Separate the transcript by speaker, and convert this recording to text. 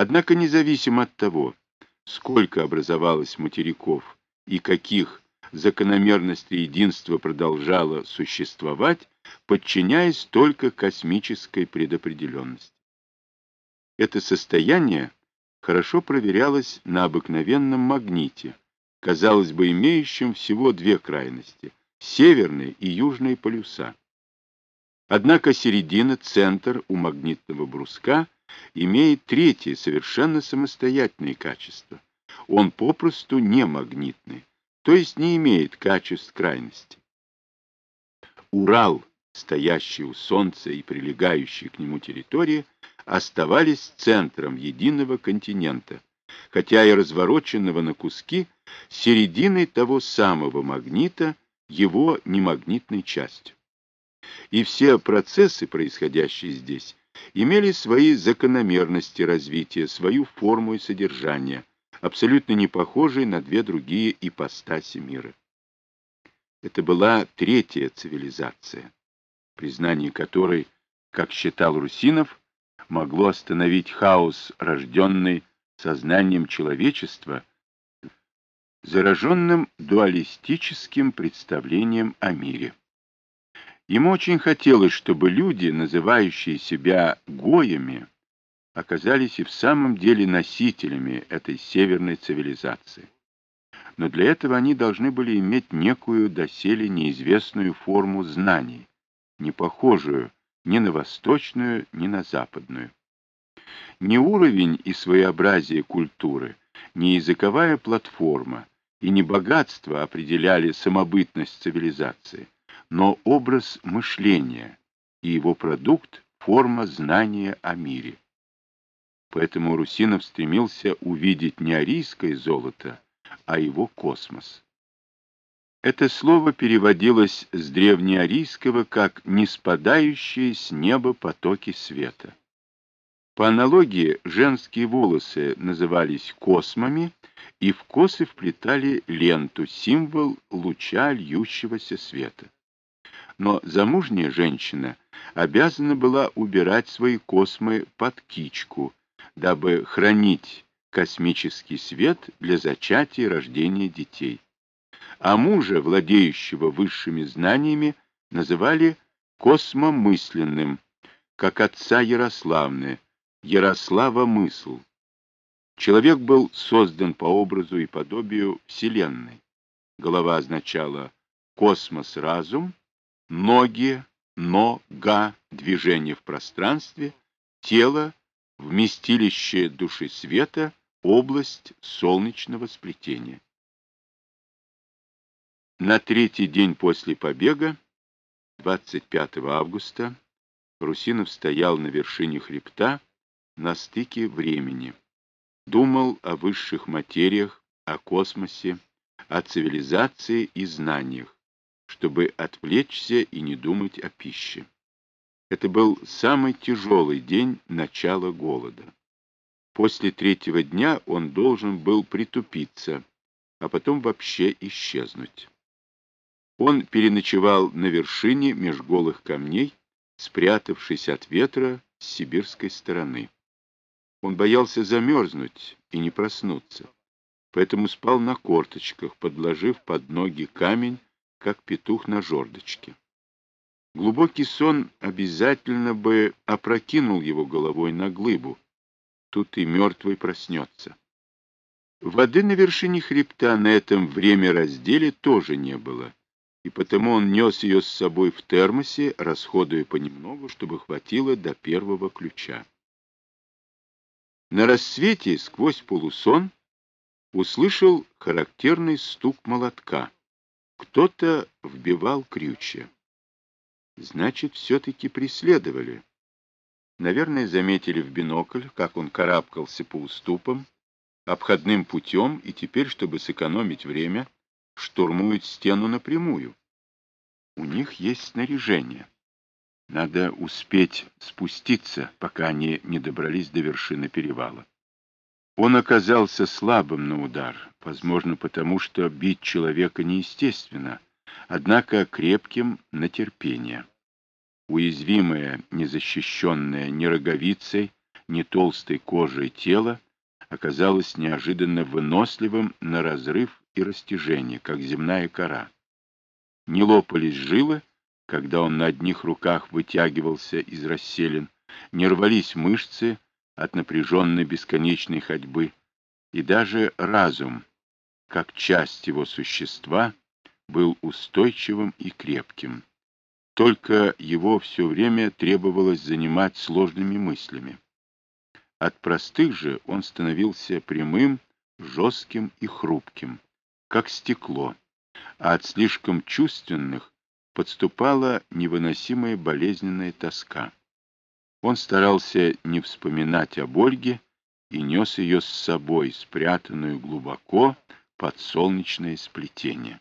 Speaker 1: Однако независимо от того, сколько образовалось материков и каких закономерностей единства продолжало существовать, подчиняясь только космической предопределенности. Это состояние хорошо проверялось на обыкновенном магните, казалось бы, имеющем всего две крайности — северные и южные полюса. Однако середина, центр у магнитного бруска имеет третье, совершенно самостоятельное качество. Он попросту не магнитный, то есть не имеет качеств крайности. Урал, стоящий у Солнца и прилегающие к нему территории, оставались центром единого континента, хотя и развороченного на куски серединой того самого магнита, его немагнитной частью. И все процессы, происходящие здесь, имели свои закономерности развития, свою форму и содержание, абсолютно не похожие на две другие ипостаси мира. Это была третья цивилизация, признание которой, как считал Русинов, могло остановить хаос, рожденный сознанием человечества, зараженным дуалистическим представлением о мире. Ему очень хотелось, чтобы люди, называющие себя гоями, оказались и в самом деле носителями этой северной цивилизации. Но для этого они должны были иметь некую доселе неизвестную форму знаний, не похожую ни на восточную, ни на западную. Ни уровень и своеобразие культуры, ни языковая платформа и не богатство определяли самобытность цивилизации, но образ мышления и его продукт — форма знания о мире. Поэтому Русинов стремился увидеть не арийское золото, а его космос. Это слово переводилось с древнеарийского как «не спадающие с неба потоки света». По аналогии, женские волосы назывались космами, и в косы вплетали ленту, символ луча льющегося света. Но замужняя женщина обязана была убирать свои космы под кичку, дабы хранить космический свет для зачатия и рождения детей. А мужа, владеющего высшими знаниями, называли космомысленным, как отца Ярославны, Ярослава мысл. Человек был создан по образу и подобию Вселенной. Голова означала космос-разум, ноги, нога, движение в пространстве, тело вместилище души света, область солнечного сплетения. На третий день после побега, 25 августа, Русинов стоял на вершине хребта на стыке времени, думал о высших материях, о космосе, о цивилизации и знаниях, чтобы отвлечься и не думать о пище. Это был самый тяжелый день начала голода. После третьего дня он должен был притупиться, а потом вообще исчезнуть. Он переночевал на вершине меж голых камней, спрятавшись от ветра с сибирской стороны. Он боялся замерзнуть и не проснуться, поэтому спал на корточках, подложив под ноги камень, как петух на жердочке. Глубокий сон обязательно бы опрокинул его головой на глыбу. Тут и мертвый проснется. Воды на вершине хребта на этом время разделе тоже не было, и потому он нес ее с собой в термосе, расходуя понемногу, чтобы хватило до первого ключа. На рассвете, сквозь полусон, услышал характерный стук молотка. Кто-то вбивал крючья. Значит, все-таки преследовали. Наверное, заметили в бинокль, как он карабкался по уступам, обходным путем, и теперь, чтобы сэкономить время, штурмуют стену напрямую. У них есть снаряжение. Надо успеть спуститься, пока они не добрались до вершины перевала. Он оказался слабым на удар, возможно, потому что бить человека неестественно, однако крепким на терпение. Уязвимая, незащищенная ни роговицей, не толстой кожей тела оказалось неожиданно выносливым на разрыв и растяжение, как земная кора. Не лопались жилы, когда он на одних руках вытягивался из расселин, не рвались мышцы от напряженной бесконечной ходьбы, и даже разум, как часть его существа, был устойчивым и крепким. Только его все время требовалось занимать сложными мыслями. От простых же он становился прямым, жестким и хрупким, как стекло, а от слишком чувственных подступала невыносимая болезненная тоска. Он старался не вспоминать об Ольге и нес ее с собой, спрятанную глубоко под солнечное сплетение.